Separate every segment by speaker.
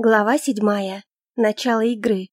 Speaker 1: Глава седьмая. Начало игры.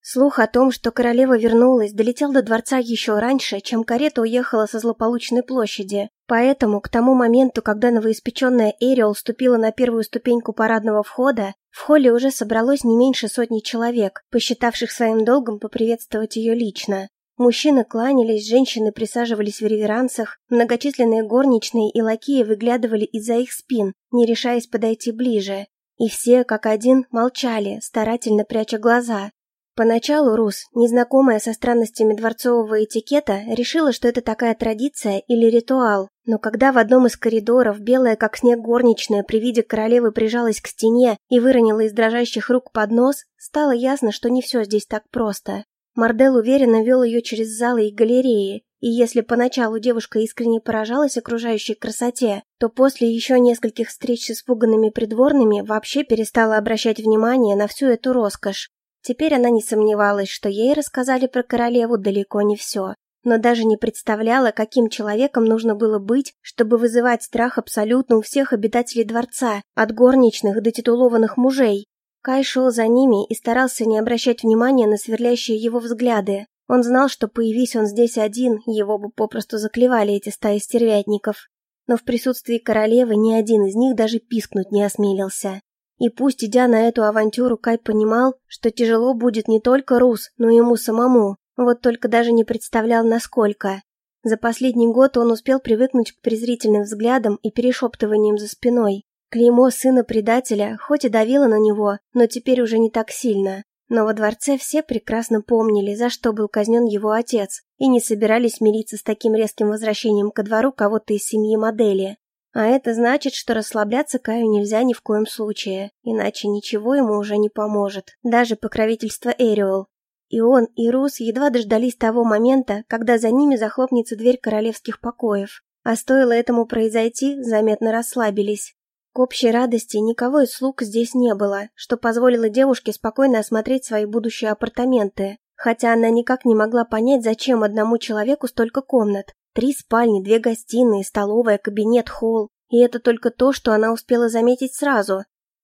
Speaker 1: Слух о том, что королева вернулась, долетел до дворца еще раньше, чем карета уехала со злополучной площади. Поэтому, к тому моменту, когда новоиспеченная Эриол ступила на первую ступеньку парадного входа, в холле уже собралось не меньше сотни человек, посчитавших своим долгом поприветствовать ее лично. Мужчины кланялись, женщины присаживались в реверансах, многочисленные горничные и лакеи выглядывали из-за их спин, не решаясь подойти ближе. И все, как один, молчали, старательно пряча глаза. Поначалу Рус, незнакомая со странностями дворцового этикета, решила, что это такая традиция или ритуал. Но когда в одном из коридоров белая, как снег горничная, при виде королевы прижалась к стене и выронила из дрожащих рук поднос, стало ясно, что не все здесь так просто. Мардел уверенно вел ее через залы и галереи, и если поначалу девушка искренне поражалась окружающей красоте, то после еще нескольких встреч с испуганными придворными вообще перестала обращать внимание на всю эту роскошь. Теперь она не сомневалась, что ей рассказали про королеву далеко не все, но даже не представляла, каким человеком нужно было быть, чтобы вызывать страх абсолютно у всех обитателей дворца, от горничных до титулованных мужей. Кай шел за ними и старался не обращать внимания на сверлящие его взгляды. Он знал, что появись он здесь один, его бы попросту заклевали эти стаи стервятников. Но в присутствии королевы ни один из них даже пискнуть не осмелился. И пусть, идя на эту авантюру, Кай понимал, что тяжело будет не только Рус, но и ему самому, вот только даже не представлял, насколько. За последний год он успел привыкнуть к презрительным взглядам и перешептываниям за спиной. Клеймо сына предателя хоть и давило на него, но теперь уже не так сильно. Но во дворце все прекрасно помнили, за что был казнен его отец, и не собирались мириться с таким резким возвращением ко двору кого-то из семьи модели. А это значит, что расслабляться Каю нельзя ни в коем случае, иначе ничего ему уже не поможет, даже покровительство Эриол. И он, и Рус едва дождались того момента, когда за ними захлопнется дверь королевских покоев. А стоило этому произойти, заметно расслабились. К общей радости никого из слуг здесь не было, что позволило девушке спокойно осмотреть свои будущие апартаменты, хотя она никак не могла понять, зачем одному человеку столько комнат. Три спальни, две гостиные, столовая, кабинет, холл. И это только то, что она успела заметить сразу.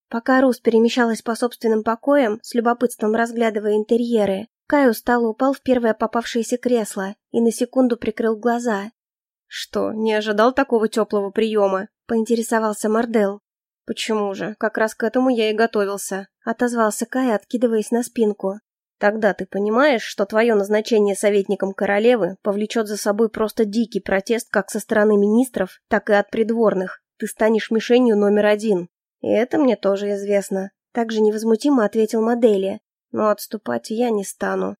Speaker 1: Пока Рус перемещалась по собственным покоям, с любопытством разглядывая интерьеры, Кай устало упал в первое попавшееся кресло и на секунду прикрыл глаза.
Speaker 2: «Что, не ожидал такого теплого приема?»
Speaker 1: поинтересовался Мардел.
Speaker 2: «Почему же? Как раз к этому я и готовился», —
Speaker 1: отозвался Кай, откидываясь на спинку.
Speaker 2: «Тогда ты понимаешь, что твое назначение советником королевы повлечет за собой просто дикий протест как со стороны министров, так и от придворных. Ты станешь мишенью номер один. И это мне тоже известно», — также невозмутимо ответил Модели. «Но отступать я не стану.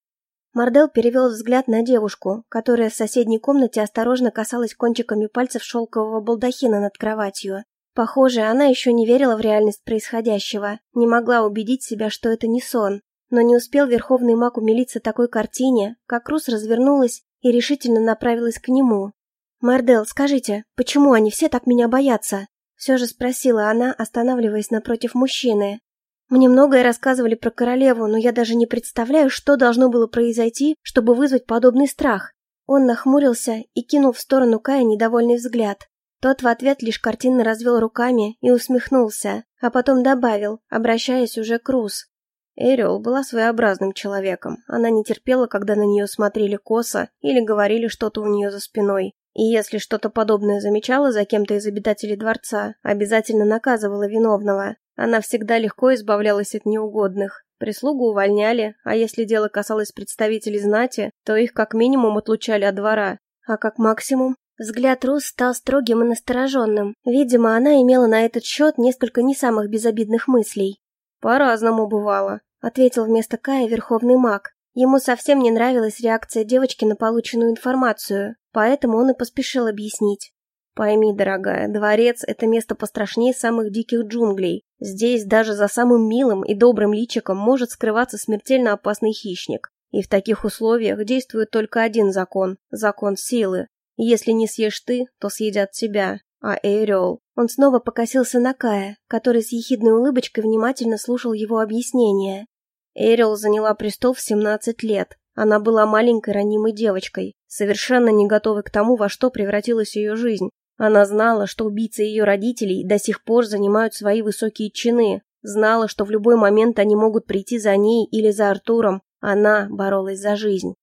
Speaker 1: Мардел перевел взгляд на девушку, которая в соседней комнате осторожно касалась кончиками пальцев шелкового балдахина над кроватью. Похоже, она еще не верила в реальность происходящего, не могла убедить себя, что это не сон. Но не успел верховный маг умилиться такой картине, как Рус развернулась и решительно направилась к нему. «Мардел, скажите, почему они все так меня боятся?» Все же спросила она, останавливаясь напротив мужчины. Мне многое рассказывали про королеву, но я даже не представляю, что должно было произойти, чтобы вызвать подобный страх. Он нахмурился и кинул в сторону Кая недовольный взгляд. Тот в ответ лишь картинно развел руками и усмехнулся, а потом добавил, обращаясь уже к Рус.
Speaker 2: Эриол была своеобразным человеком. Она не терпела, когда на нее смотрели косо или говорили что-то у нее за спиной. И если что-то подобное замечала за кем-то из обитателей дворца, обязательно наказывала виновного. Она всегда легко избавлялась от неугодных. Прислугу увольняли, а если дело касалось представителей знати, то их как минимум отлучали от двора.
Speaker 1: А как максимум? Взгляд Рус стал строгим и настороженным. Видимо, она имела на этот счет несколько не самых безобидных мыслей.
Speaker 2: «По-разному бывало», —
Speaker 1: ответил вместо Кая верховный маг. Ему совсем не нравилась реакция девочки на полученную информацию, поэтому он и поспешил объяснить.
Speaker 2: Пойми, дорогая, дворец — это место пострашнее самых диких джунглей. Здесь даже за самым милым и добрым личиком может скрываться смертельно опасный хищник. И в таких условиях действует только один закон – закон силы. Если не съешь ты, то съедят тебя. А Эриол...
Speaker 1: Он снова покосился на Кая, который с ехидной улыбочкой внимательно слушал его объяснение.
Speaker 2: Эриол заняла престол в 17 лет. Она была маленькой ранимой девочкой, совершенно не готовой к тому, во что превратилась ее жизнь. Она знала, что убийцы ее родителей до сих пор занимают свои высокие чины, Знала, что в любой момент они могут прийти за ней или за Артуром. Она боролась за жизнь.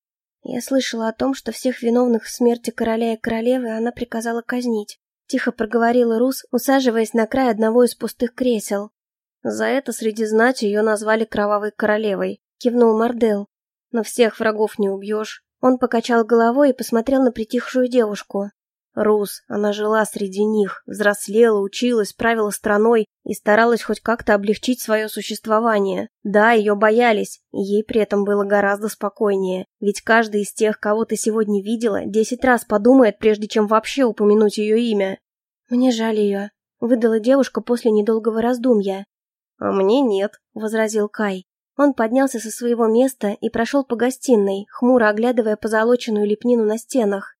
Speaker 1: Я слышала о том, что всех виновных в смерти короля и королевы она приказала казнить. Тихо проговорила Рус, усаживаясь на край одного из пустых кресел.
Speaker 2: За это среди знати ее назвали Кровавой Королевой, кивнул Мардел. Но всех врагов не убьешь.
Speaker 1: Он покачал головой и посмотрел на притихшую девушку.
Speaker 2: Рус, она жила среди них, взрослела, училась, правила страной и старалась хоть как-то облегчить свое существование. Да, ее боялись, и ей при этом было гораздо спокойнее. Ведь каждый из тех, кого ты сегодня видела, десять раз подумает, прежде чем вообще упомянуть ее имя.
Speaker 1: «Мне жаль ее», — выдала девушка после недолгого раздумья.
Speaker 2: «А мне нет», — возразил Кай.
Speaker 1: Он поднялся со своего места и прошел по гостиной, хмуро оглядывая позолоченную лепнину на стенах.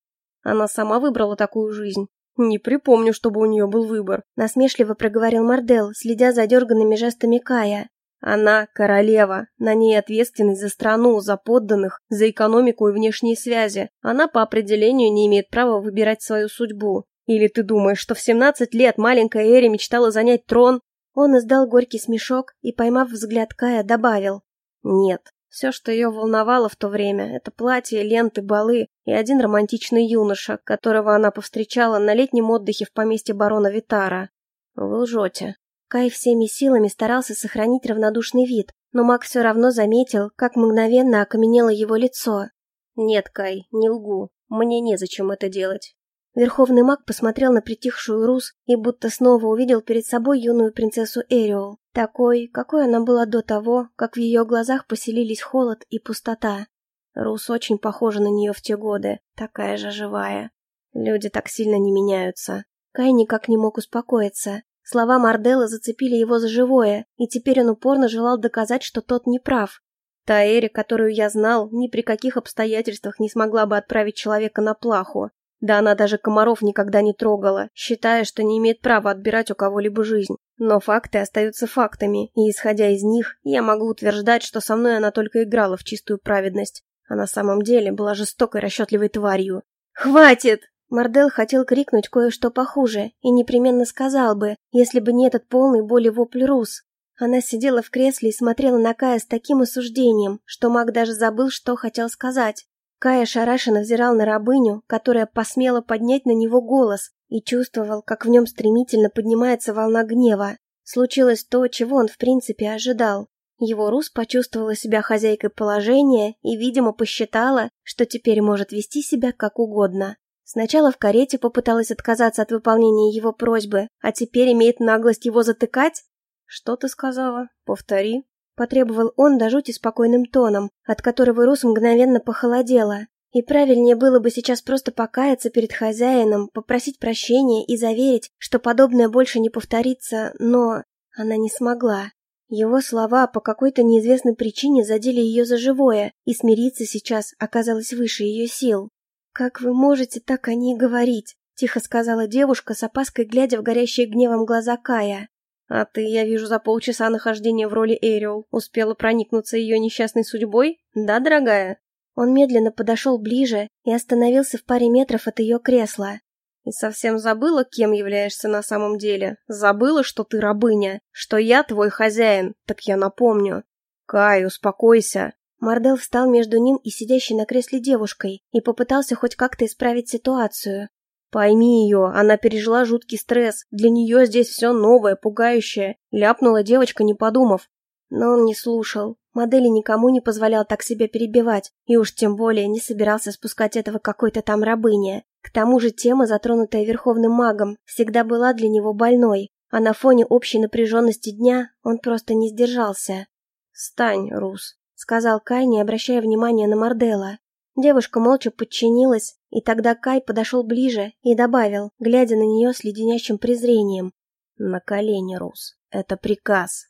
Speaker 2: Она сама выбрала такую жизнь. Не припомню, чтобы у нее был выбор.
Speaker 1: Насмешливо проговорил Мардел, следя за дерганными жестами Кая.
Speaker 2: Она королева, на ней ответственность за страну, за подданных, за экономику и внешние связи. Она по определению не имеет права выбирать свою судьбу. Или ты думаешь, что в 17 лет маленькая Эри мечтала занять трон?
Speaker 1: Он издал горький смешок и, поймав взгляд Кая, добавил.
Speaker 2: Нет, все, что ее волновало в то время, это платье, ленты, балы и один романтичный юноша, которого она повстречала на летнем отдыхе в поместье барона Витара. Вы лжете.
Speaker 1: Кай всеми силами старался сохранить равнодушный вид, но маг все равно заметил, как мгновенно окаменело его лицо.
Speaker 2: «Нет, Кай, не лгу. Мне незачем это делать.
Speaker 1: Верховный маг посмотрел на притихшую Рус и будто снова увидел перед собой юную принцессу Эриол, такой, какой она была до того, как в ее глазах поселились холод и пустота. Рус очень похожа на нее в те годы, такая же живая. Люди так сильно не меняются. Кай никак не мог успокоиться. Слова Марделла зацепили его за живое, и теперь он упорно желал доказать, что тот не прав.
Speaker 2: Та Эри, которую я знал, ни при каких обстоятельствах не смогла бы отправить человека на плаху. Да она даже комаров никогда не трогала, считая, что не имеет права отбирать у кого-либо жизнь. Но факты остаются фактами, и исходя из них, я могу утверждать, что со мной она только играла в чистую праведность, а на самом деле была жестокой расчетливой тварью.
Speaker 1: «Хватит!» Мордел хотел крикнуть кое-что похуже, и непременно сказал бы, если бы не этот полный боли вопль Рус. Она сидела в кресле и смотрела на Кая с таким осуждением, что маг даже забыл, что хотел сказать. Кая шарашенно взирал на рабыню, которая посмела поднять на него голос, и чувствовал, как в нем стремительно поднимается волна гнева. Случилось то, чего он в принципе ожидал. Его Рус почувствовала себя хозяйкой положения и, видимо, посчитала, что теперь может вести себя как угодно. Сначала в карете попыталась отказаться от выполнения его просьбы, а теперь имеет наглость его затыкать?
Speaker 2: «Что ты сказала? Повтори»,
Speaker 1: Потребовал он до жути спокойным тоном, от которого Рус мгновенно похолодела. И правильнее было бы сейчас просто покаяться перед хозяином, попросить прощения и заверить, что подобное больше не повторится, но она не смогла. Его слова по какой-то неизвестной причине задели ее за живое, и смириться сейчас оказалось выше ее сил. «Как вы можете так о ней говорить?» – тихо сказала девушка, с опаской глядя в горящие гневом глаза Кая.
Speaker 2: А ты, я вижу, за полчаса нахождения в роли Эриол успела проникнуться ее несчастной судьбой? Да, дорогая?»
Speaker 1: Он медленно подошел ближе и остановился в паре метров от ее кресла.
Speaker 2: «И совсем забыла, кем являешься на самом деле? Забыла, что ты рабыня, что я твой хозяин, так я напомню. Кай, успокойся!»
Speaker 1: Мардел встал между ним и сидящей на кресле девушкой и попытался хоть как-то исправить ситуацию.
Speaker 2: Пойми ее, она пережила жуткий стресс. Для нее здесь все новое, пугающее. Ляпнула девочка, не подумав.
Speaker 1: Но он не слушал. Модели никому не позволял так себя перебивать, и уж тем более не собирался спускать этого какой-то там рабыне. К тому же тема, затронутая Верховным магом, всегда была для него больной, а на фоне общей напряженности дня он просто не сдержался.
Speaker 2: «Стань, Рус», —
Speaker 1: сказал Кай, не обращая внимания на Мордела. Девушка молча подчинилась, и тогда Кай подошел ближе и добавил, глядя на нее с леденящим презрением.
Speaker 2: «На колени, Рус. Это приказ».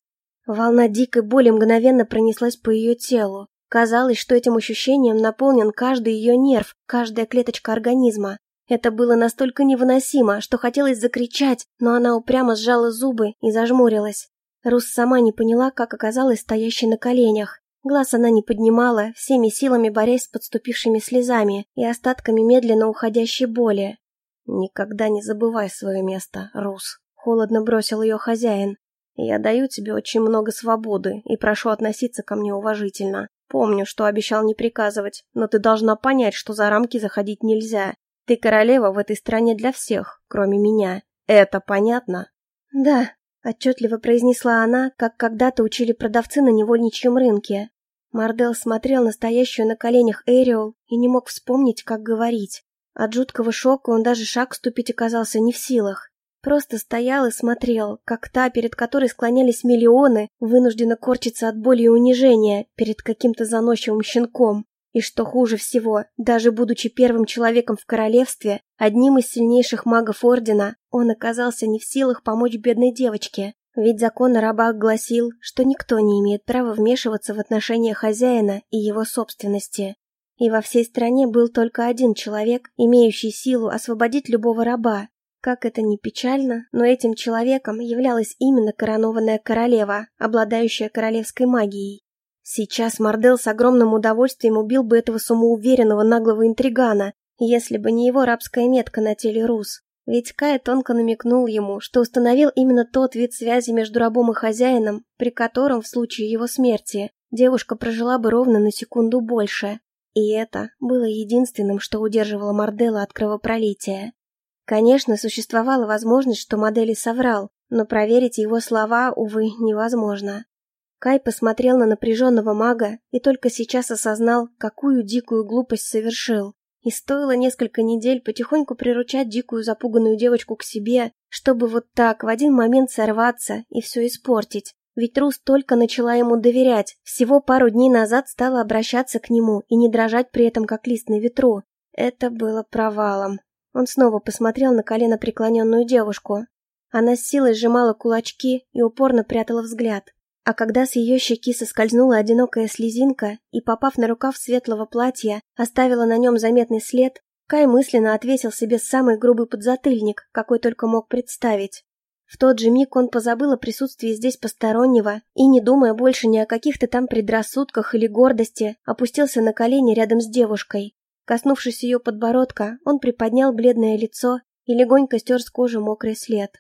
Speaker 1: Волна дикой боли мгновенно пронеслась по ее телу. Казалось, что этим ощущением наполнен каждый ее нерв, каждая клеточка организма. Это было настолько невыносимо, что хотелось закричать, но она упрямо сжала зубы и зажмурилась. Рус сама не поняла, как оказалась стоящей на коленях. Глаз она не поднимала, всеми силами борясь с подступившими слезами и остатками медленно уходящей боли.
Speaker 2: «Никогда не забывай свое место, Рус», — холодно бросил ее хозяин. Я даю тебе очень много свободы и прошу относиться ко мне уважительно. Помню, что обещал не приказывать, но ты должна понять, что за рамки заходить нельзя. Ты королева в этой стране для всех, кроме меня. Это понятно?
Speaker 1: Да, отчетливо произнесла она, как когда-то учили продавцы на невольничьем рынке. Мардел смотрел на стоящую на коленях Эриол и не мог вспомнить, как говорить. От жуткого шока он даже шаг ступить оказался не в силах. Просто стоял и смотрел, как та, перед которой склонялись миллионы, вынуждена корчиться от боли и унижения перед каким-то заносчивым щенком. И что хуже всего, даже будучи первым человеком в королевстве, одним из сильнейших магов Ордена, он оказался не в силах помочь бедной девочке. Ведь закон о рабах гласил, что никто не имеет права вмешиваться в отношения хозяина и его собственности. И во всей стране был только один человек, имеющий силу освободить любого раба, как это ни печально, но этим человеком являлась именно коронованная королева, обладающая королевской магией. Сейчас Мордел с огромным удовольствием убил бы этого самоуверенного наглого интригана, если бы не его рабская метка на теле Рус. Ведь Кай тонко намекнул ему, что установил именно тот вид связи между рабом и хозяином, при котором в случае его смерти девушка прожила бы ровно на секунду больше. И это было единственным, что удерживало Мордела от кровопролития. Конечно, существовала возможность, что модели соврал, но проверить его слова, увы, невозможно. Кай посмотрел на напряженного мага и только сейчас осознал, какую дикую глупость совершил. И стоило несколько недель потихоньку приручать дикую запуганную девочку к себе, чтобы вот так в один момент сорваться и все испортить. Ведь Рус только начала ему доверять, всего пару дней назад стала обращаться к нему и не дрожать при этом как лист на ветру. Это было провалом. Он снова посмотрел на колено преклоненную девушку. Она с силой сжимала кулачки и упорно прятала взгляд. А когда с ее щеки соскользнула одинокая слезинка и, попав на рукав светлого платья, оставила на нем заметный след, Кай мысленно ответил себе самый грубый подзатыльник, какой только мог представить. В тот же миг он позабыл о присутствии здесь постороннего и, не думая больше ни о каких-то там предрассудках или гордости, опустился на колени рядом с девушкой. Коснувшись ее подбородка, он приподнял бледное лицо и легонько стер с кожи мокрый след.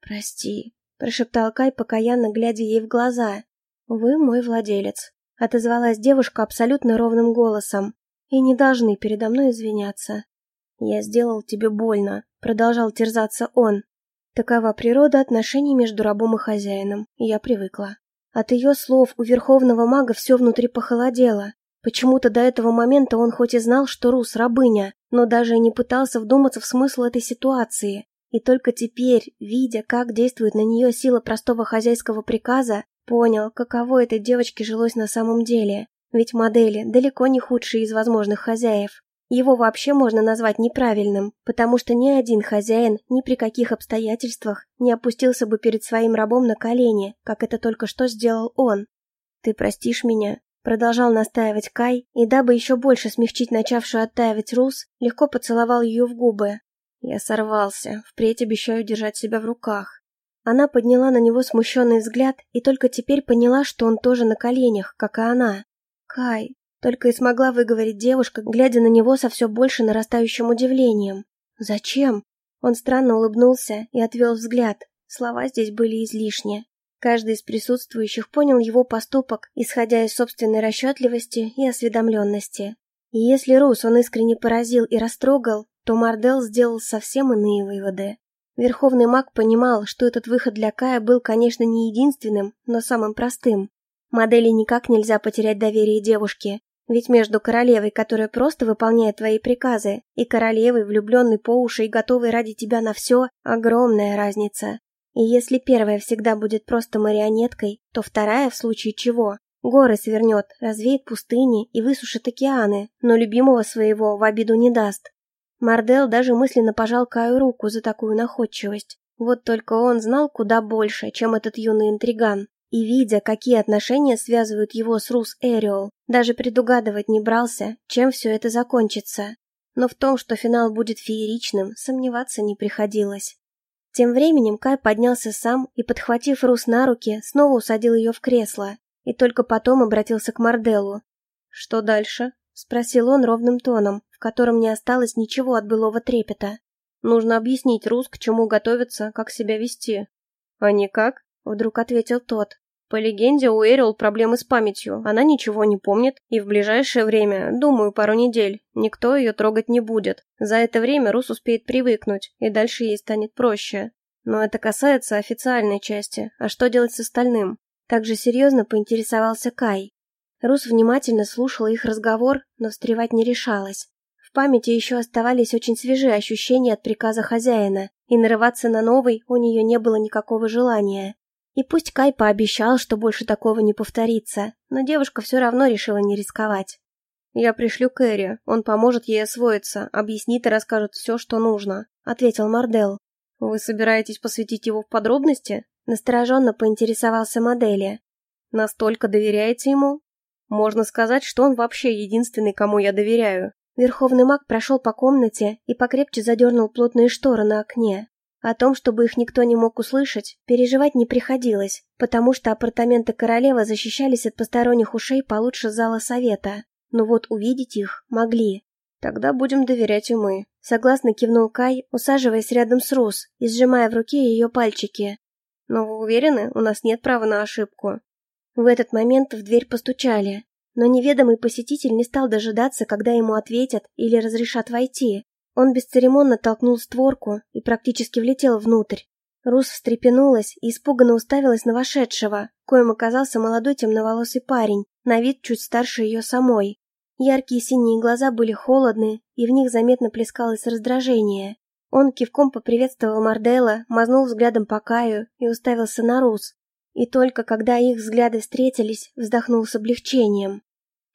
Speaker 1: «Прости», — прошептал Кай, покаянно глядя ей в глаза. «Вы мой владелец», — отозвалась девушка абсолютно ровным голосом. «И не должны передо мной извиняться». «Я сделал тебе больно», — продолжал терзаться он. Такова природа отношений между рабом и хозяином, и я привыкла. От ее слов у верховного мага все внутри похолодело, Почему-то до этого момента он хоть и знал, что Рус рабыня, но даже не пытался вдуматься в смысл этой ситуации. И только теперь, видя, как действует на нее сила простого хозяйского приказа, понял, каково этой девочке жилось на самом деле. Ведь модели далеко не худшие из возможных хозяев. Его вообще можно назвать неправильным, потому что ни один хозяин ни при каких обстоятельствах не опустился бы перед своим рабом на колени, как это только что сделал он. «Ты простишь меня?» Продолжал настаивать Кай, и дабы еще больше смягчить начавшую оттаивать Рус, легко поцеловал ее в губы. Я сорвался, впредь обещаю держать себя в руках. Она подняла на него смущенный взгляд и только теперь поняла, что он тоже на коленях, как и она. «Кай», — только и смогла выговорить девушка, глядя на него со все больше нарастающим удивлением. «Зачем?» Он странно улыбнулся и отвел взгляд. Слова здесь были излишни. Каждый из присутствующих понял его поступок, исходя из собственной расчетливости и осведомленности. И если Рус он искренне поразил и растрогал, то Мардел сделал совсем иные выводы. Верховный маг понимал, что этот выход для Кая был, конечно, не единственным, но самым простым. Модели никак нельзя потерять доверие девушки, ведь между королевой, которая просто выполняет твои приказы, и королевой, влюбленной по уши и готовой ради тебя на все, огромная разница. И если первая всегда будет просто марионеткой, то вторая, в случае чего, горы свернет, развеет пустыни и высушит океаны, но любимого своего в обиду не даст. Мардел даже мысленно пожал Каю руку за такую находчивость. Вот только он знал куда больше, чем этот юный интриган. И видя, какие отношения связывают его с Рус Эриол, даже предугадывать не брался, чем все это закончится. Но в том, что финал будет фееричным, сомневаться не приходилось. Тем временем Кай поднялся сам и, подхватив Рус на руки, снова усадил ее в кресло, и только потом обратился к Марделу. «Что дальше?» — спросил он ровным тоном, в котором не осталось ничего от былого трепета. «Нужно объяснить Рус, к чему готовиться, как себя вести». «А никак?» — вдруг ответил тот.
Speaker 2: По легенде, у Эрил проблемы с памятью, она ничего не помнит, и в ближайшее время, думаю, пару недель, никто ее трогать не будет. За это время Рус успеет привыкнуть, и дальше ей станет проще. Но это касается официальной части, а что делать с остальным?
Speaker 1: Также серьезно поинтересовался Кай. Рус внимательно слушала их разговор, но встревать не решалась. Памяти еще оставались очень свежие ощущения от приказа хозяина, и нарываться на новый у нее не было никакого желания. И пусть Кай пообещал, что больше такого не повторится, но девушка все равно решила не рисковать.
Speaker 2: «Я пришлю Кэрри, он поможет ей освоиться, объяснит и расскажет все, что нужно», — ответил Мардел. «Вы собираетесь посвятить его в подробности?»
Speaker 1: Настороженно поинтересовался модели.
Speaker 2: «Настолько доверяете ему?» «Можно сказать, что он вообще единственный, кому я доверяю».
Speaker 1: Верховный маг прошел по комнате и покрепче задернул плотные шторы на окне. О том, чтобы их никто не мог услышать, переживать не приходилось, потому что апартаменты королевы защищались от посторонних ушей получше зала совета. Но вот увидеть их могли.
Speaker 2: Тогда будем доверять и мы.
Speaker 1: Согласно кивнул Кай, усаживаясь рядом с Рус и сжимая в руке ее пальчики.
Speaker 2: Но вы уверены, у нас нет права на ошибку?
Speaker 1: В этот момент в дверь постучали, но неведомый посетитель не стал дожидаться, когда ему ответят или разрешат войти. Он бесцеремонно толкнул створку и практически влетел внутрь. Рус встрепенулась и испуганно уставилась на вошедшего, коим оказался молодой темноволосый парень, на вид чуть старше ее самой. Яркие синие глаза были холодны, и в них заметно плескалось раздражение. Он кивком поприветствовал Мардела, мазнул взглядом по Каю и уставился на Рус. И только когда их взгляды встретились, вздохнул с облегчением.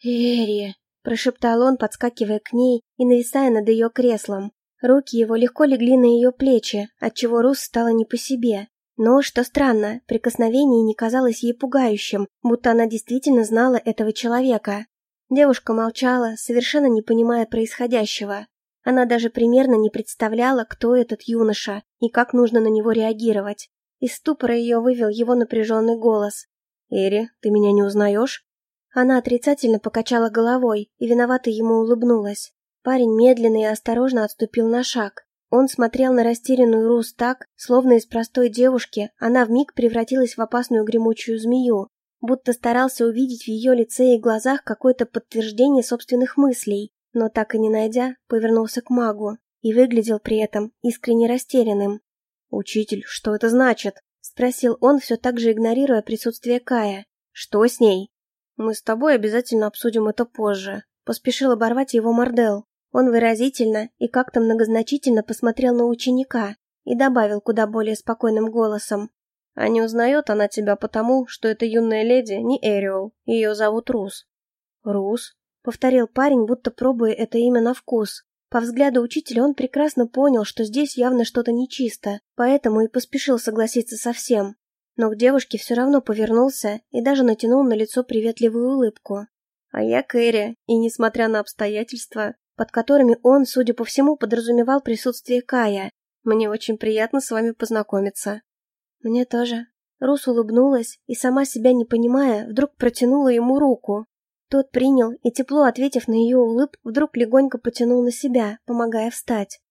Speaker 1: «Эри!» Прошептал он, подскакивая к ней и нависая над ее креслом. Руки его легко легли на ее плечи, отчего Рус стало не по себе. Но, что странно, прикосновение не казалось ей пугающим, будто она действительно знала этого человека. Девушка молчала, совершенно не понимая происходящего. Она даже примерно не представляла, кто этот юноша и как нужно на него реагировать. Из ступора ее вывел его напряженный голос.
Speaker 2: «Эри, ты меня не узнаешь?»
Speaker 1: Она отрицательно покачала головой и виновато ему улыбнулась. Парень медленно и осторожно отступил на шаг. Он смотрел на растерянную Рус так, словно из простой девушки она вмиг превратилась в опасную гремучую змею, будто старался увидеть в ее лице и глазах какое-то подтверждение собственных мыслей, но так и не найдя, повернулся к магу и выглядел при этом искренне растерянным.
Speaker 2: «Учитель, что это значит?» — спросил он, все так же игнорируя присутствие Кая. «Что с ней?»
Speaker 1: «Мы с тобой обязательно обсудим это позже», — поспешил оборвать его Мордел. Он выразительно и как-то многозначительно посмотрел на ученика и добавил куда более спокойным голосом.
Speaker 2: «А не узнает она тебя потому, что эта юная леди не Эриол, ее зовут Рус».
Speaker 1: «Рус?» — повторил парень, будто пробуя это имя на вкус. По взгляду учителя он прекрасно понял, что здесь явно что-то нечисто, поэтому и поспешил согласиться со всем но к девушке все равно повернулся и даже натянул на лицо приветливую улыбку.
Speaker 2: А я Кэрри, и несмотря на обстоятельства,
Speaker 1: под которыми он, судя по всему, подразумевал присутствие Кая,
Speaker 2: мне очень приятно с вами познакомиться.
Speaker 1: Мне тоже. Рус улыбнулась и, сама себя не понимая, вдруг протянула ему руку. Тот принял и, тепло ответив на ее улыбку, вдруг легонько потянул на себя, помогая встать.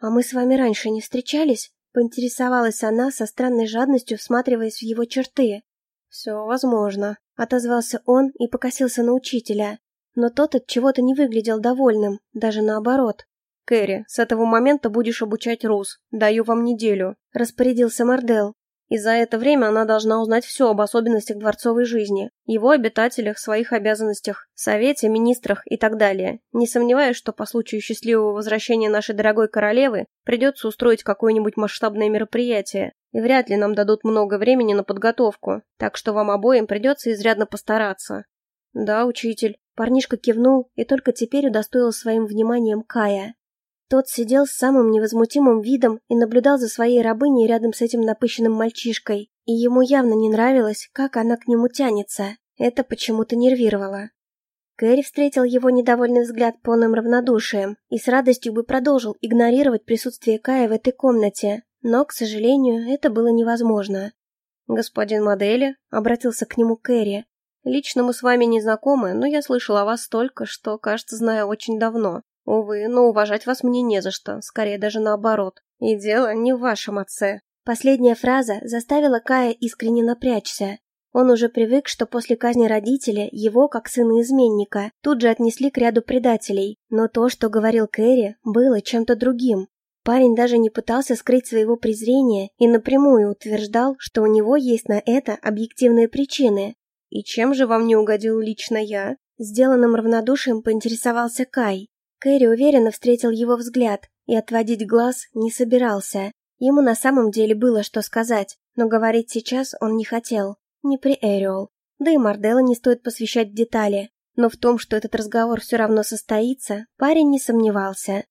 Speaker 1: «А мы с вами раньше не встречались?» Поинтересовалась она со странной жадностью, всматриваясь в его черты.
Speaker 2: «Все возможно», —
Speaker 1: отозвался он и покосился на учителя. Но тот от чего-то не выглядел довольным, даже наоборот.
Speaker 2: «Кэрри, с этого момента будешь обучать Рус. Даю вам неделю», — распорядился Мардел. И за это время она должна узнать все об особенностях дворцовой жизни, его обитателях, своих обязанностях, совете, министрах и так далее. Не сомневаюсь, что по случаю счастливого возвращения нашей дорогой королевы придется устроить какое-нибудь масштабное мероприятие, и вряд ли нам дадут много времени на подготовку, так что вам обоим придется изрядно постараться.
Speaker 1: Да, учитель. Парнишка кивнул и только теперь удостоил своим вниманием Кая. Тот сидел с самым невозмутимым видом и наблюдал за своей рабыней рядом с этим напыщенным мальчишкой, и ему явно не нравилось, как она к нему тянется. Это почему-то нервировало. Кэрри встретил его недовольный взгляд полным равнодушием и с радостью бы продолжил игнорировать присутствие Кая в этой комнате, но, к сожалению, это было невозможно.
Speaker 2: «Господин Модели», — обратился к нему Кэрри, — «лично мы с вами не знакомы, но я слышал о вас столько, что, кажется, знаю очень давно. Увы, но уважать вас мне не за что, скорее даже наоборот. И дело не в вашем отце.
Speaker 1: Последняя фраза заставила Кая искренне напрячься. Он уже привык, что после казни родителя его, как сына изменника, тут же отнесли к ряду предателей, но то, что говорил Кэрри, было чем-то другим. Парень даже не пытался скрыть своего презрения и напрямую утверждал, что у него есть на это объективные причины.
Speaker 2: «И чем же вам не угодил лично я?»
Speaker 1: Сделанным равнодушием поинтересовался Кай. Кэрри уверенно встретил его взгляд и отводить глаз не собирался. Ему на самом деле было что сказать, но говорить сейчас он не хотел. Не при Эриол. Да и Мардела не стоит посвящать детали. Но в том, что этот разговор все равно состоится, парень не сомневался.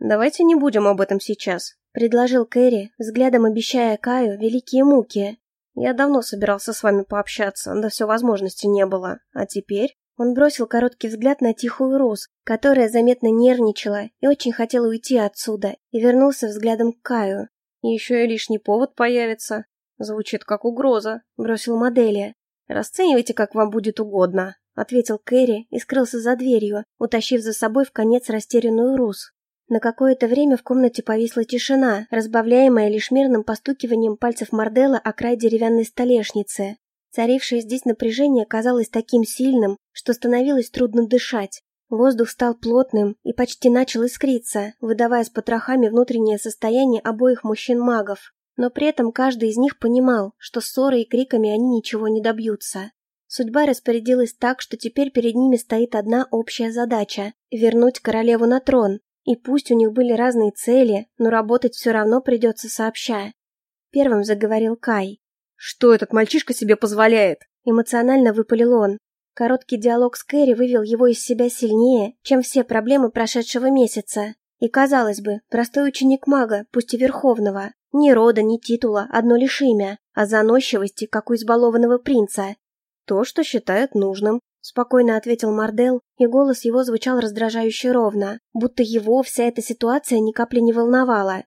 Speaker 2: «Давайте не будем об этом сейчас», —
Speaker 1: предложил Кэрри, взглядом обещая Каю великие муки.
Speaker 2: «Я давно собирался с вами пообщаться, да все возможности не было. А теперь...»
Speaker 1: Он бросил короткий взгляд на тихую Рус, которая заметно нервничала и очень хотела уйти отсюда, и вернулся взглядом к Каю.
Speaker 2: «Еще и лишний повод появится», «Звучит как угроза», — бросил Модели. «Расценивайте, как вам будет угодно», — ответил Кэрри и скрылся за дверью, утащив за собой в конец растерянную Рус.
Speaker 1: На какое-то время в комнате повисла тишина, разбавляемая лишь мирным постукиванием пальцев Мордела о край деревянной столешницы. Царившее здесь напряжение казалось таким сильным, что становилось трудно дышать. Воздух стал плотным и почти начал искриться, выдавая с потрохами внутреннее состояние обоих мужчин-магов. Но при этом каждый из них понимал, что ссорой и криками они ничего не добьются. Судьба распорядилась так, что теперь перед ними стоит одна общая задача – вернуть королеву на трон. И пусть у них были разные цели, но работать все равно придется сообща. Первым заговорил Кай.
Speaker 2: «Что этот мальчишка себе позволяет?»
Speaker 1: Эмоционально выпалил он. Короткий диалог с Кэрри вывел его из себя сильнее, чем все проблемы прошедшего месяца. И, казалось бы, простой ученик мага, пусть и верховного, ни рода, ни титула, одно лишь имя, а заносчивости, как у избалованного принца.
Speaker 2: То, что считает нужным,
Speaker 1: спокойно ответил Мардел, и голос его звучал раздражающе ровно, будто его вся эта ситуация ни капли не волновала.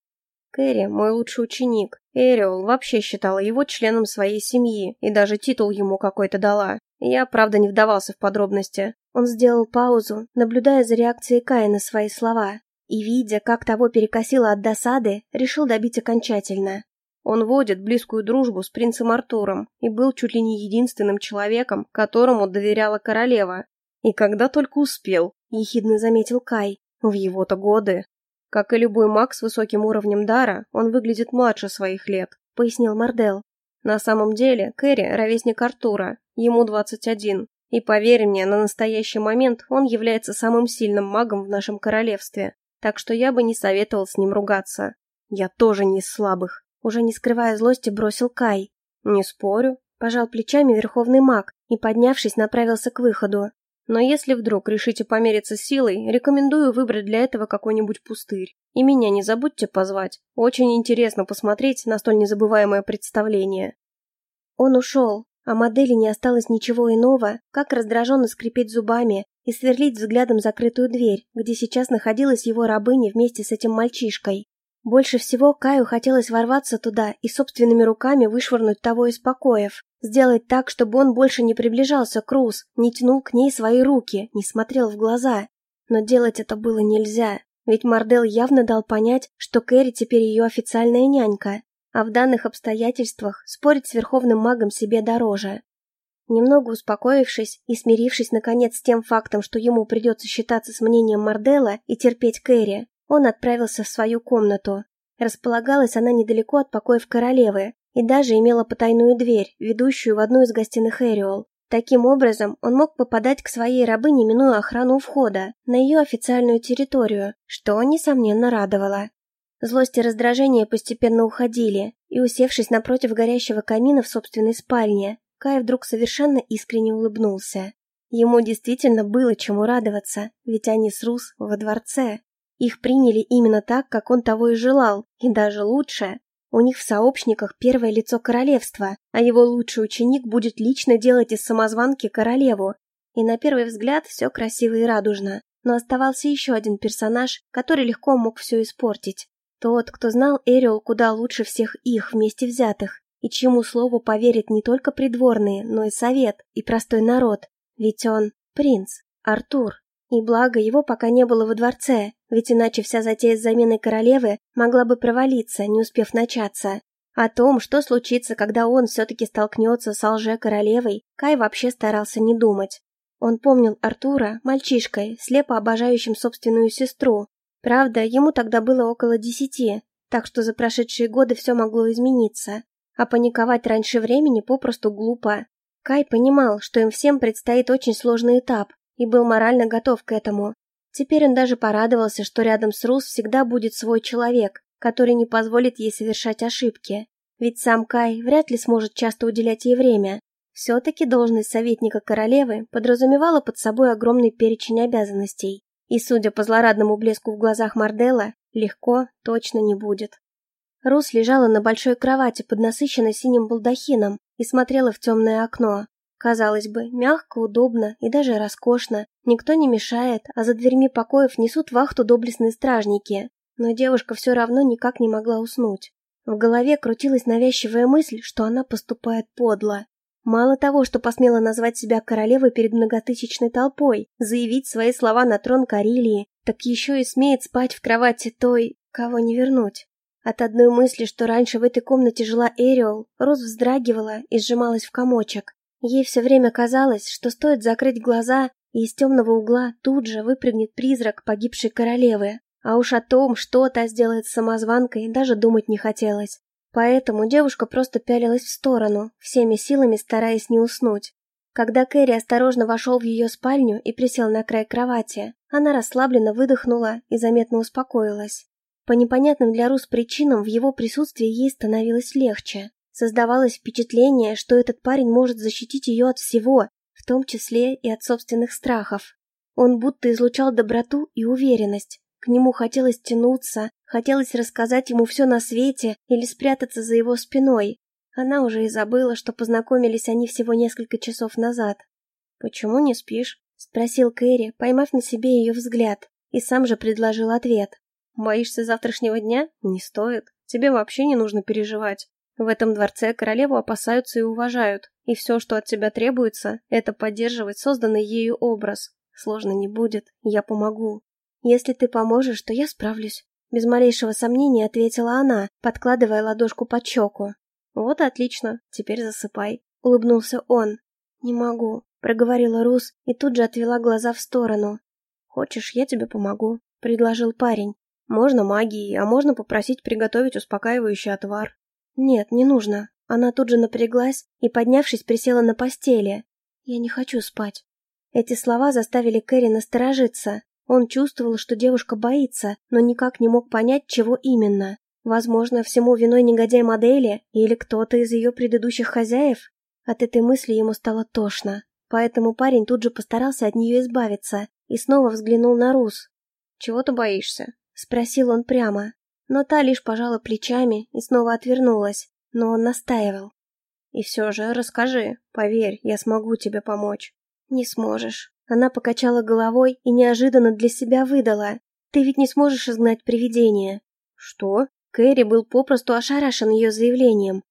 Speaker 2: Кэрри – мой лучший ученик. Эриол вообще считала его членом своей семьи и даже титул ему какой-то дала. Я, правда, не вдавался в подробности.
Speaker 1: Он сделал паузу, наблюдая за реакцией Кая на свои слова. И, видя, как того перекосило от досады, решил добить окончательно.
Speaker 2: Он водит близкую дружбу с принцем Артуром и был чуть ли не единственным человеком, которому доверяла королева. И когда только успел, ехидно заметил Кай, в его-то годы. Как и любой маг с высоким уровнем дара, он выглядит младше своих лет, пояснил Мардел. На самом деле, Кэрри – ровесник Артура, ему 21. И поверь мне, на настоящий момент он является самым сильным магом в нашем королевстве так что я бы не советовал с ним ругаться. Я тоже не из слабых.
Speaker 1: Уже не скрывая злости, бросил Кай.
Speaker 2: Не спорю.
Speaker 1: Пожал плечами верховный маг и, поднявшись, направился к выходу.
Speaker 2: Но если вдруг решите помериться силой, рекомендую выбрать для этого какой-нибудь пустырь. И меня не забудьте позвать. Очень интересно посмотреть на столь незабываемое представление.
Speaker 1: Он ушел, а модели не осталось ничего иного, как раздраженно скрипеть зубами и сверлить взглядом закрытую дверь, где сейчас находилась его рабыня вместе с этим мальчишкой. Больше всего Каю хотелось ворваться туда и собственными руками вышвырнуть того из покоев, сделать так, чтобы он больше не приближался к Рус, не тянул к ней свои руки, не смотрел в глаза. Но делать это было нельзя, ведь Мардел явно дал понять, что Кэрри теперь ее официальная нянька, а в данных обстоятельствах спорить с верховным магом себе дороже. Немного успокоившись и смирившись наконец с тем фактом, что ему придется считаться с мнением Мардела и терпеть Кэрри, он отправился в свою комнату. Располагалась она недалеко от покоев королевы и даже имела потайную дверь, ведущую в одну из гостиных Эриол. Таким образом, он мог попадать к своей рабыне, минуя охрану входа, на ее официальную территорию, что, несомненно, радовало. Злость и раздражение постепенно уходили, и, усевшись напротив горящего камина в собственной спальне, Кай вдруг совершенно искренне улыбнулся. Ему действительно было чему радоваться, ведь они с Рус во дворце. Их приняли именно так, как он того и желал, и даже лучше. У них в сообщниках первое лицо королевства, а его лучший ученик будет лично делать из самозванки королеву. И на первый взгляд все красиво и радужно, но оставался еще один персонаж, который легко мог все испортить. Тот, кто знал Эриол куда лучше всех их вместе взятых, и чьему слову поверят не только придворные, но и совет, и простой народ. Ведь он принц, Артур. И благо его пока не было во дворце, ведь иначе вся затея с заменой королевы могла бы провалиться, не успев начаться. О том, что случится, когда он все-таки столкнется с лже-королевой, Кай вообще старался не думать. Он помнил Артура мальчишкой, слепо обожающим собственную сестру. Правда, ему тогда было около десяти, так что за прошедшие годы все могло измениться. А паниковать раньше времени попросту глупо. Кай понимал, что им всем предстоит очень сложный этап, и был морально готов к этому. Теперь он даже порадовался, что рядом с Рус всегда будет свой человек, который не позволит ей совершать ошибки. Ведь сам Кай вряд ли сможет часто уделять ей время. Все-таки должность советника королевы подразумевала под собой огромный перечень обязанностей. И, судя по злорадному блеску в глазах Мардела, легко точно не будет. Рус лежала на большой кровати под насыщенной синим балдахином и смотрела в темное окно. Казалось бы, мягко, удобно и даже роскошно. Никто не мешает, а за дверьми покоев несут вахту доблестные стражники. Но девушка все равно никак не могла уснуть. В голове крутилась навязчивая мысль, что она поступает подло. Мало того, что посмела назвать себя королевой перед многотысячной толпой, заявить свои слова на трон Карелии, так еще и смеет спать в кровати той, кого не вернуть. От одной мысли, что раньше в этой комнате жила Эриол, Роз вздрагивала и сжималась в комочек. Ей все время казалось, что стоит закрыть глаза, и из темного угла тут же выпрыгнет призрак погибшей королевы. А уж о том, что та сделает с самозванкой, даже думать не хотелось. Поэтому девушка просто пялилась в сторону, всеми силами стараясь не уснуть. Когда Кэрри осторожно вошел в ее спальню и присел на край кровати, она расслабленно выдохнула и заметно успокоилась. По непонятным для Рус причинам в его присутствии ей становилось легче. Создавалось впечатление, что этот парень может защитить ее от всего, в том числе и от собственных страхов. Он будто излучал доброту и уверенность, к нему хотелось тянуться, хотелось рассказать ему все на свете или спрятаться за его спиной. Она уже и забыла, что познакомились они всего несколько часов назад. «Почему не спишь?» — спросил Кэрри, поймав на себе ее взгляд, и сам же предложил ответ. «Боишься завтрашнего дня? Не стоит. Тебе вообще не нужно переживать. В этом дворце королеву опасаются и уважают, и все, что от тебя требуется, это поддерживать созданный ею образ. Сложно не будет, я помогу». «Если ты поможешь, то я справлюсь», — без малейшего сомнения ответила она, подкладывая ладошку под щеку. «Вот отлично, теперь засыпай», — улыбнулся он. «Не могу», — проговорила Рус и тут же отвела глаза в сторону. «Хочешь, я тебе помогу», — предложил парень. «Можно магией, а можно попросить приготовить успокаивающий отвар». «Нет, не нужно». Она тут же напряглась и, поднявшись, присела на постели. «Я не хочу спать». Эти слова заставили Кэрри насторожиться. Он чувствовал, что девушка боится, но никак не мог понять, чего именно. Возможно, всему виной негодяй модели или кто-то из ее предыдущих хозяев? От этой мысли ему стало тошно. Поэтому парень тут же постарался от нее избавиться и снова взглянул на Рус. «Чего ты боишься?» — спросил он прямо. Но та лишь пожала плечами и снова отвернулась, но он настаивал. «И все же расскажи, поверь, я смогу тебе помочь». «Не сможешь», она покачала головой и неожиданно для себя выдала. «Ты ведь не сможешь изгнать привидение». «Что?» Кэрри был попросту ошарашен ее заявлением.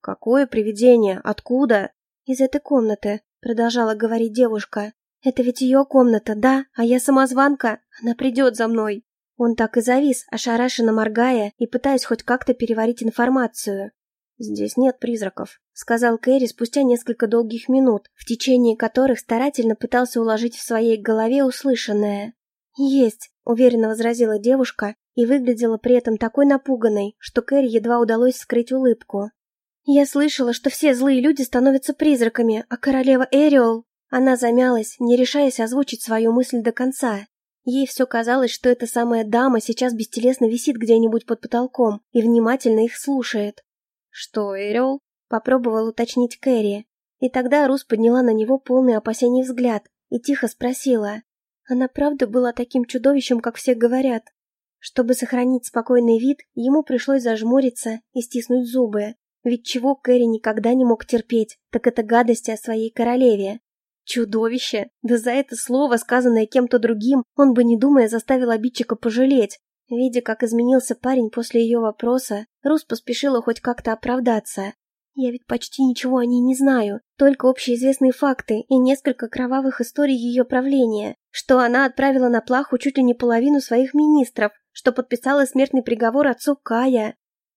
Speaker 1: «Какое привидение? Откуда?» «Из этой комнаты», — продолжала говорить девушка. «Это ведь ее комната, да? А я самозванка. Она придет за мной». Он так и завис, ошарашенно моргая и пытаясь хоть как-то переварить информацию. «Здесь нет призраков», — сказал Кэрри спустя несколько долгих минут, в течение которых старательно пытался уложить в своей голове услышанное. «Есть», — уверенно возразила девушка и выглядела при этом такой напуганной, что Кэрри едва удалось скрыть улыбку. «Я слышала, что все злые люди становятся призраками, а королева Эриол...» Она замялась, не решаясь озвучить свою мысль до конца. Ей все казалось, что эта самая дама сейчас бестелесно висит где-нибудь под потолком и внимательно их слушает. «Что, Эрил?» — попробовал уточнить Кэрри. И тогда Рус подняла на него полный опасений взгляд и тихо спросила. Она правда была таким чудовищем, как все говорят? Чтобы сохранить спокойный вид, ему пришлось зажмуриться и стиснуть зубы. Ведь чего Кэрри никогда не мог терпеть, так это гадости о своей королеве. Чудовище! Да за это слово, сказанное кем-то другим, он бы, не думая, заставил обидчика пожалеть. Видя, как изменился парень после ее вопроса, Рус поспешила хоть как-то оправдаться. «Я ведь почти ничего о ней не знаю, только общеизвестные факты и несколько кровавых историй ее правления, что она отправила на плаху чуть ли не половину своих министров, что подписала смертный приговор отцу Кая».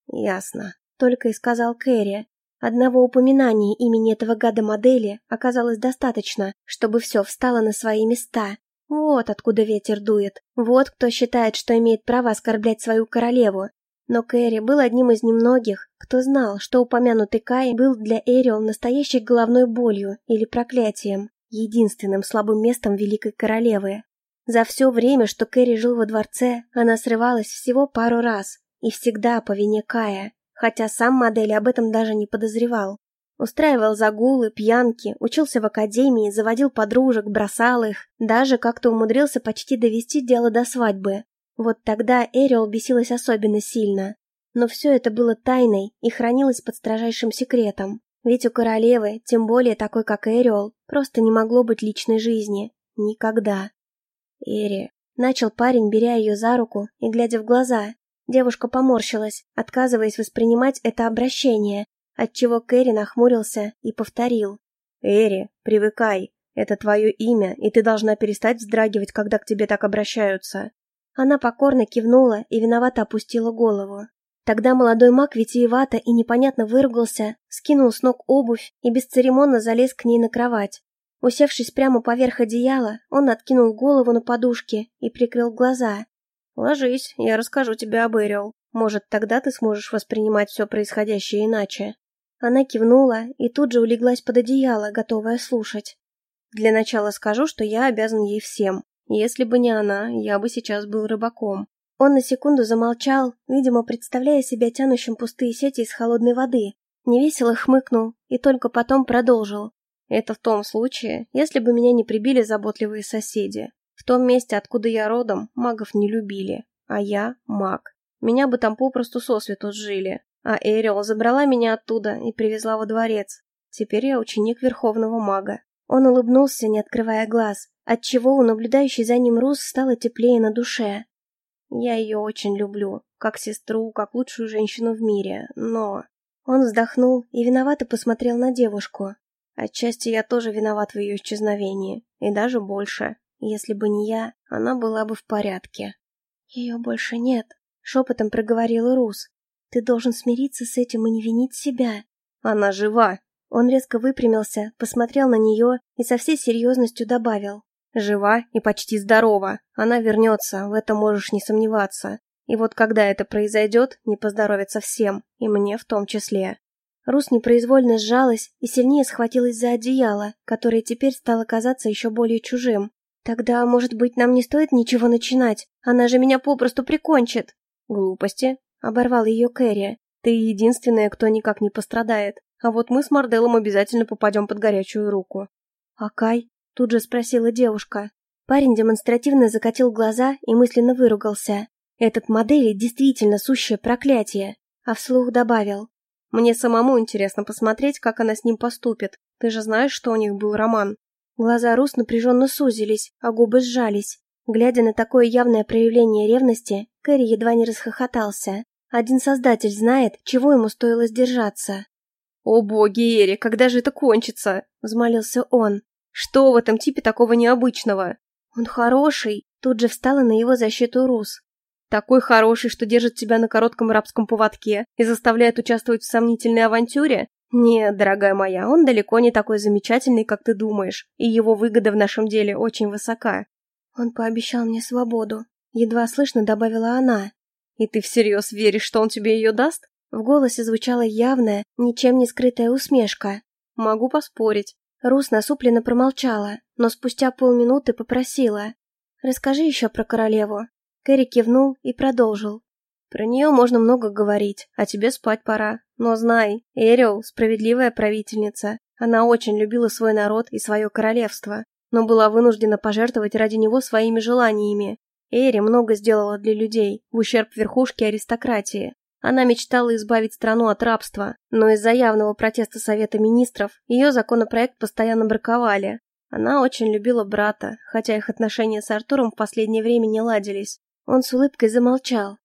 Speaker 1: «Ясно», только и сказал Кэрри. Одного упоминания имени этого гада-модели оказалось достаточно, чтобы все встало на свои места. Вот откуда ветер дует. Вот кто считает, что имеет право оскорблять свою королеву. Но Кэрри был одним из немногих, кто знал, что упомянутый Кай был для Эриол настоящей головной болью или проклятием, единственным слабым местом великой королевы. За все время, что Кэрри жил во дворце, она срывалась всего пару раз, и всегда по вине Кая, хотя сам модель об этом даже не подозревал. Устраивал загулы, пьянки, учился в академии, заводил подружек, бросал их, даже как-то умудрился почти довести дело до свадьбы. Вот тогда Эриол бесилась особенно сильно. Но все это было тайной и хранилось под строжайшим секретом. Ведь у королевы, тем более такой, как Эриол, просто не могло быть личной жизни. Никогда. Эри. Начал парень, беря ее за руку и глядя в глаза. Девушка поморщилась, отказываясь воспринимать это обращение, отчего Кэрри нахмурился и повторил. «Эри, привыкай. Это твое имя, и ты должна перестать вздрагивать, когда к тебе так обращаются. Она покорно кивнула и виновато опустила голову. Тогда молодой маг витиевато и непонятно выругался, скинул с ног обувь и бесцеремонно залез к ней на кровать. Усевшись прямо поверх одеяла, он откинул голову на подушке и прикрыл глаза. «Ложись, я расскажу тебе об Эрил. Может, тогда ты сможешь воспринимать все происходящее иначе». Она кивнула и тут же улеглась под одеяло, готовая слушать. «Для начала скажу, что я обязан ей всем. Если бы не она, я бы сейчас был рыбаком. Он на секунду замолчал, видимо, представляя себя тянущим пустые сети из холодной воды. Невесело хмыкнул и только потом продолжил. Это в том случае, если бы меня не прибили заботливые соседи. Том месте, откуда я родом, магов не любили. А я маг. Меня бы там попросту сосвету сжили. А Эриол забрала меня оттуда и привезла во дворец. Теперь я ученик верховного мага. Он улыбнулся, не открывая глаз, отчего у наблюдающей за ним Рус стало теплее на душе. Я ее очень люблю, как сестру, как лучшую женщину в мире, но... Он вздохнул и виновато посмотрел на девушку. Отчасти я тоже виноват в ее исчезновении, и даже больше. Если бы не я, она была бы в порядке. Ее больше нет, шепотом проговорила Рус. Ты должен смириться с этим и не винить себя. Она жива. Он резко выпрямился, посмотрел на нее и со всей серьезностью добавил. Жива и почти здорова. Она вернется, в этом можешь не сомневаться. И вот когда это произойдет, не поздоровится всем, и мне в том числе. Рус непроизвольно сжалась и сильнее схватилась за одеяло, которое теперь стало казаться еще более чужим. «Тогда, может быть, нам не стоит ничего начинать? Она же меня попросту прикончит!» «Глупости», — оборвал ее Кэрри. «Ты единственная, кто никак не пострадает. А вот мы с Марделом обязательно попадем под горячую руку». «А Кай?» Тут же спросила девушка. Парень демонстративно закатил глаза и мысленно выругался. Этот модель действительно сущее проклятие. А вслух добавил. Мне самому интересно посмотреть, как она с ним поступит. Ты же знаешь, что у них был роман. Глаза Рус напряженно сузились, а губы сжались. Глядя на такое явное проявление ревности, Кэрри едва не расхохотался. Один создатель знает, чего ему стоило сдержаться. «О боги, Эри, когда же это кончится?» – взмолился он. Что в этом типе такого необычного? Он хороший. Тут же встала на его защиту Рус. Такой хороший, что держит тебя на коротком рабском поводке и заставляет участвовать в сомнительной авантюре? Нет, дорогая моя, он далеко не такой замечательный, как ты думаешь, и его выгода в нашем деле очень высока. Он пообещал мне свободу. Едва слышно добавила она. И ты всерьез веришь, что он тебе ее даст? В голосе звучала явная, ничем не скрытая усмешка. Могу поспорить. Рус насупленно промолчала, но спустя полминуты попросила. «Расскажи еще про королеву». Кэрри кивнул и продолжил. «Про нее можно много говорить, а тебе спать пора. Но знай, Эриол – справедливая правительница. Она очень любила свой народ и свое королевство, но была вынуждена пожертвовать ради него своими желаниями. Эри много сделала для людей, в ущерб верхушке аристократии. Она мечтала избавить страну от рабства, но из-за явного протеста Совета Министров ее законопроект постоянно браковали. Она очень любила брата, хотя их отношения с Артуром в последнее время не ладились. Он с улыбкой замолчал.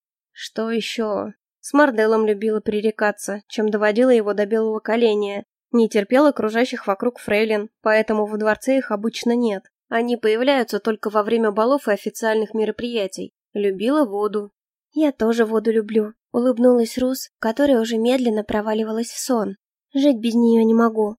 Speaker 1: Что еще? С Марделом любила пререкаться, чем доводила его до белого коленя. Не терпела окружающих вокруг фрейлин, поэтому во дворце их обычно нет. Они появляются только во время балов и официальных мероприятий. Любила воду, «Я тоже воду люблю», — улыбнулась Рус, которая уже медленно проваливалась в сон. «Жить без нее не могу».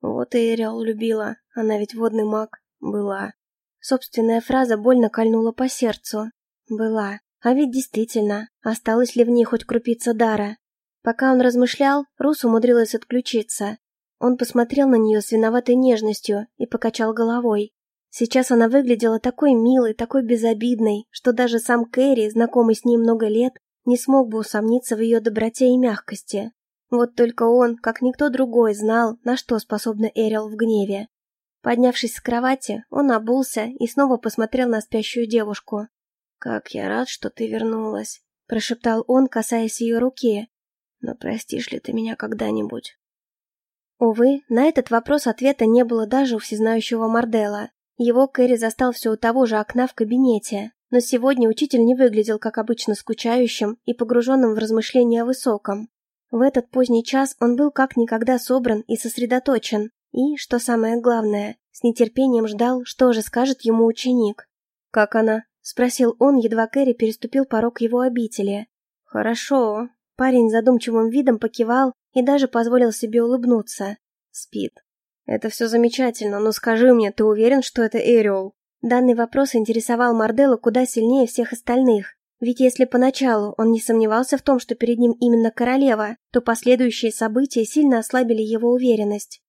Speaker 2: Вот и Эриал любила, она ведь водный маг была.
Speaker 1: Собственная фраза больно кольнула по сердцу. Была. А ведь действительно, осталось ли в ней хоть крупица дара? Пока он размышлял, Рус умудрилась отключиться. Он посмотрел на нее с виноватой нежностью и покачал головой. Сейчас она выглядела такой милой, такой безобидной, что даже сам Кэрри, знакомый с ней много лет, не смог бы усомниться в ее доброте и мягкости. Вот только он, как никто другой, знал, на что способна Эрил в гневе. Поднявшись с кровати, он обулся и снова посмотрел на спящую девушку.
Speaker 2: «Как я рад, что ты вернулась», —
Speaker 1: прошептал он, касаясь ее руки.
Speaker 2: «Но простишь ли ты меня когда-нибудь?»
Speaker 1: Увы, на этот вопрос ответа не было даже у всезнающего Мардела. Его Кэрри застал все у того же окна в кабинете, но сегодня учитель не выглядел, как обычно, скучающим и погруженным в размышления о высоком. В этот поздний час он был как никогда собран и сосредоточен, и, что самое главное, с нетерпением ждал, что же скажет ему ученик.
Speaker 2: «Как она?»
Speaker 1: — спросил он, едва Кэрри переступил порог его обители.
Speaker 2: «Хорошо».
Speaker 1: Парень задумчивым видом покивал и даже позволил себе улыбнуться.
Speaker 2: Спит. «Это все замечательно, но скажи мне, ты уверен, что это Эриол?»
Speaker 1: Данный вопрос интересовал Марделла куда сильнее всех остальных. Ведь если поначалу он не сомневался в том, что перед ним именно королева, то последующие события сильно ослабили его уверенность.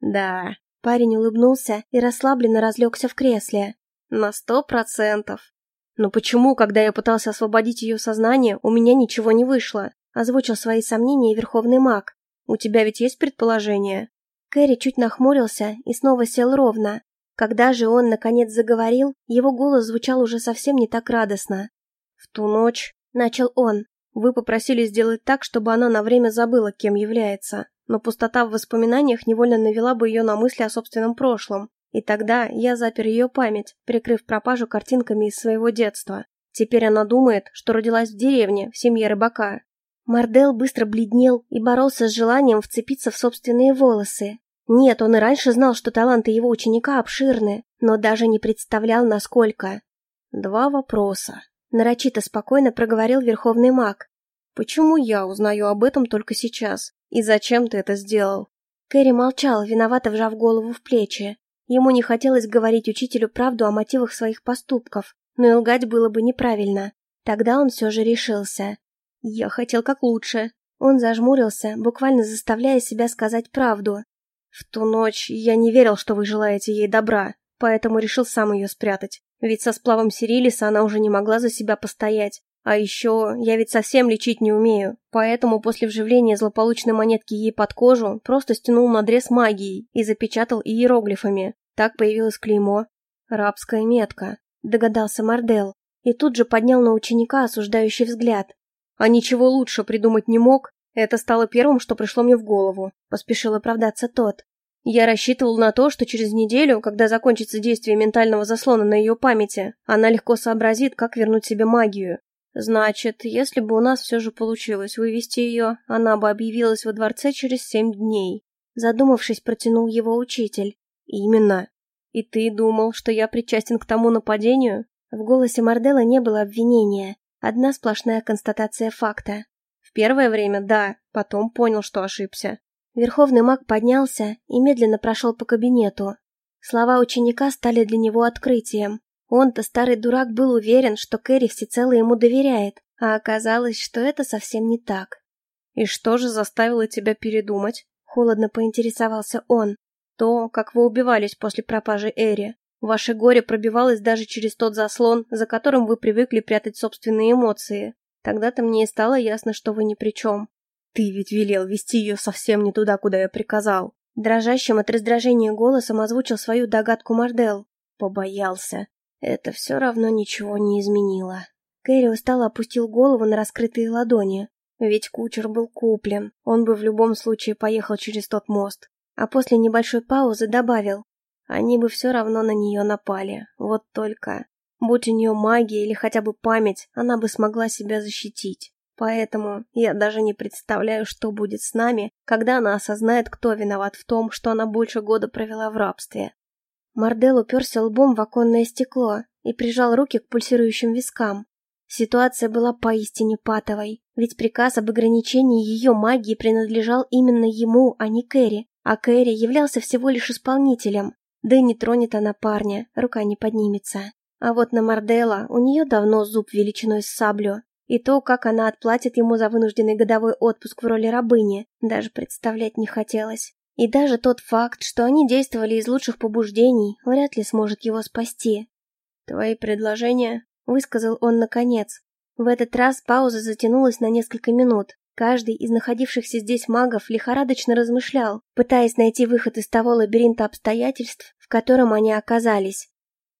Speaker 2: «Да».
Speaker 1: Парень улыбнулся и расслабленно разлегся в кресле.
Speaker 2: «На сто процентов». «Но почему, когда я пытался освободить ее сознание, у меня ничего не вышло?»
Speaker 1: Озвучил свои сомнения верховный маг.
Speaker 2: «У тебя ведь есть предположение?»
Speaker 1: Кэрри чуть нахмурился и снова сел ровно. Когда же он, наконец, заговорил, его голос звучал уже совсем не так радостно.
Speaker 2: «В ту ночь», —
Speaker 1: начал он, —
Speaker 2: «вы попросили сделать так, чтобы она на время забыла, кем является, но пустота в воспоминаниях невольно навела бы ее на мысли о собственном прошлом, и тогда я запер ее память, прикрыв пропажу картинками из своего детства. Теперь она думает, что родилась в деревне, в семье рыбака,
Speaker 1: Мардел быстро бледнел и боролся с желанием вцепиться в собственные волосы. Нет, он и раньше знал, что таланты его ученика обширны, но даже не представлял, насколько.
Speaker 2: «Два вопроса», —
Speaker 1: нарочито спокойно проговорил Верховный маг.
Speaker 2: «Почему я узнаю об этом только сейчас? И зачем ты это сделал?»
Speaker 1: Кэрри молчал, виновато вжав голову в плечи. Ему не хотелось говорить учителю правду о мотивах своих поступков, но и лгать было бы неправильно. Тогда он все же решился.
Speaker 2: Я хотел как лучше.
Speaker 1: Он зажмурился, буквально заставляя себя сказать правду.
Speaker 2: В ту ночь я не верил, что вы желаете ей добра, поэтому решил сам ее спрятать. Ведь со сплавом Сирилиса она уже не могла за себя постоять. А еще я ведь совсем лечить не умею, поэтому после вживления злополучной монетки ей под кожу просто стянул надрез магией и запечатал иероглифами. Так появилось клеймо. Рабская метка, догадался Мардел, и тут же поднял на ученика осуждающий взгляд а ничего лучше придумать не мог, это стало первым, что пришло мне в голову, поспешил оправдаться тот. Я рассчитывал на то, что через неделю, когда закончится действие ментального заслона на ее памяти, она легко сообразит, как вернуть себе магию. Значит, если бы у нас все же получилось вывести ее, она бы объявилась во дворце через семь дней.
Speaker 1: Задумавшись, протянул его учитель.
Speaker 2: Именно. И ты думал, что я причастен к тому нападению?
Speaker 1: В голосе Мардела не было обвинения, Одна сплошная констатация факта.
Speaker 2: В первое время да, потом понял, что ошибся.
Speaker 1: Верховный маг поднялся и медленно прошел по кабинету. Слова ученика стали для него открытием. Он-то, старый дурак, был уверен, что Кэрри всецело ему доверяет, а оказалось, что это совсем не так.
Speaker 2: «И что же заставило тебя передумать?»
Speaker 1: — холодно поинтересовался он.
Speaker 2: «То, как вы убивались после пропажи Эри. Ваше горе пробивалось даже через тот заслон, за которым вы привыкли прятать собственные эмоции. Тогда-то мне и стало ясно, что вы ни при чем. Ты ведь велел вести ее совсем не туда, куда я приказал.
Speaker 1: Дрожащим от раздражения голосом озвучил свою догадку Мардел.
Speaker 2: Побоялся. Это все равно ничего не изменило.
Speaker 1: Кэрри устало опустил голову на раскрытые ладони.
Speaker 2: Ведь кучер был куплен. Он бы в любом случае поехал через тот мост.
Speaker 1: А после небольшой паузы добавил.
Speaker 2: Они бы все равно на нее напали. Вот только... Будь у нее магия или хотя бы память, она бы смогла себя защитить. Поэтому я даже не представляю, что будет с нами, когда она осознает, кто виноват в том, что она больше года провела в рабстве.
Speaker 1: Мардел уперся лбом в оконное стекло и прижал руки к пульсирующим вискам. Ситуация была поистине патовой, ведь приказ об ограничении ее магии принадлежал именно ему, а не Кэрри, а Кэрри являлся всего лишь исполнителем. Да и не тронет она парня, рука не поднимется. А вот на Мардела у нее давно зуб величиной с саблю, и то, как она отплатит ему за вынужденный годовой отпуск в роли рабыни, даже представлять не хотелось. И даже тот факт, что они действовали из лучших побуждений, вряд ли сможет его спасти.
Speaker 2: «Твои предложения?» — высказал он наконец.
Speaker 1: В этот раз пауза затянулась на несколько минут. Каждый из находившихся здесь магов лихорадочно размышлял, пытаясь найти выход из того лабиринта обстоятельств, в котором они оказались.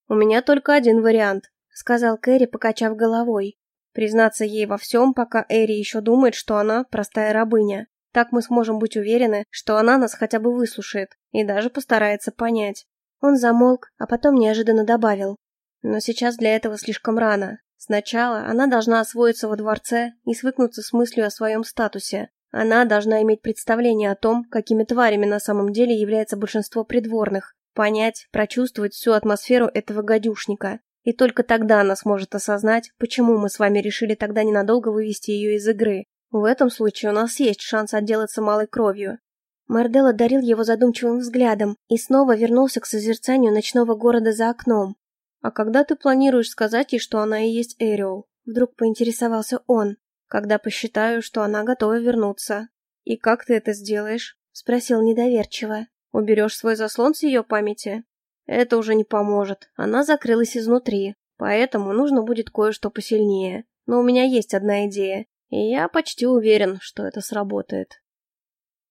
Speaker 2: «У меня только один вариант», — сказал Кэрри, покачав головой. «Признаться ей во всем, пока Эри еще думает, что она простая рабыня. Так мы сможем быть уверены, что она нас хотя бы выслушает и даже постарается понять».
Speaker 1: Он замолк, а потом неожиданно добавил.
Speaker 2: «Но сейчас для этого слишком рано. Сначала она должна освоиться во дворце и свыкнуться с мыслью о своем статусе. Она должна иметь представление о том, какими тварями на самом деле является большинство придворных, понять, прочувствовать всю атмосферу этого гадюшника. И только тогда она сможет осознать, почему мы с вами решили тогда ненадолго вывести ее из игры. В этом случае у нас есть шанс отделаться малой кровью.
Speaker 1: Мардел одарил его задумчивым взглядом и снова вернулся к созерцанию ночного города за окном.
Speaker 2: «А когда ты планируешь сказать ей, что она и есть Эриол?»
Speaker 1: Вдруг поинтересовался он.
Speaker 2: «Когда посчитаю, что она готова вернуться». «И как ты это сделаешь?»
Speaker 1: Спросил недоверчиво.
Speaker 2: «Уберешь свой заслон с ее памяти?» «Это уже не поможет. Она закрылась изнутри. Поэтому нужно будет кое-что посильнее. Но у меня есть одна идея. И я почти уверен, что это сработает».